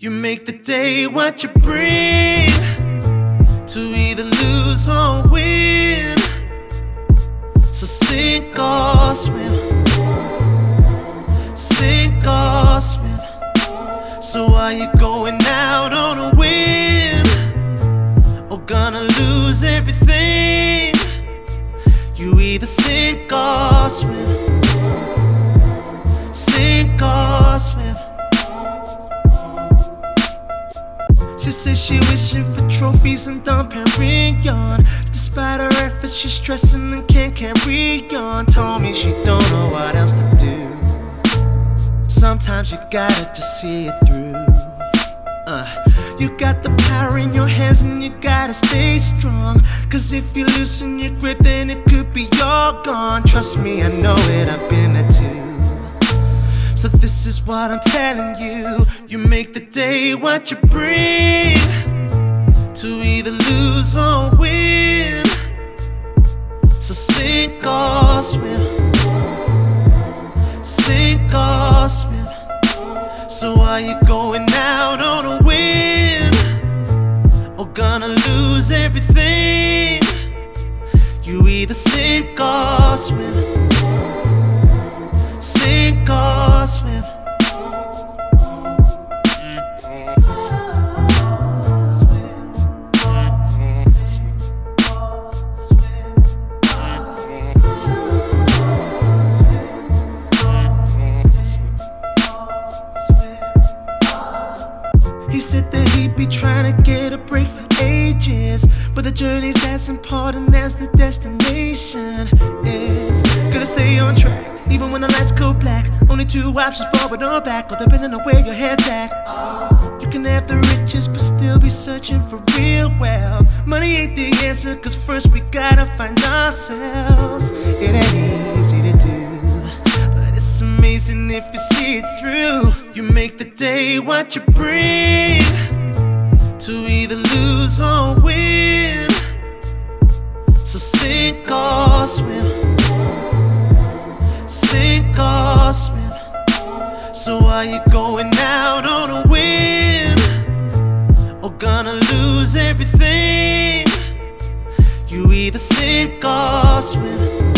You make the day what you bring to either lose or win. So sink or swim, sink or swim. So are you going out on a win or gonna lose everything? You either sink or swim, She says she wishing for trophies and Dom Perignon. Despite her efforts, she's stressing and can't carry on. Told me she don't know what else to do. Sometimes you gotta just see it through. Uh, you got the power in your hands and you gotta stay strong. Cause if you loosen your grip, then it could be all gone. Trust me, I know it, I've been there too. What I'm telling you. You make the day what you bring to either lose or win. So sink or swim, sink or swim. So are you going out on a win or gonna lose everything? You either sink or swim sink or swim. He said that he'd be trying to get a break for ages. But the journey's as important as the destination is. Gonna stay on track, even when the lights go black. Only two options forward or back, or depending on where your head's at. You can have the riches, but still be searching for real wealth. Money ain't the answer, cause first we gotta find ourselves. It ain't easy to do, but it's amazing if you see it through. You make the day what you bring to either lose or win. So sink or swim, sink or swim. So are you going out on a whim or gonna lose everything? You either sink or swim.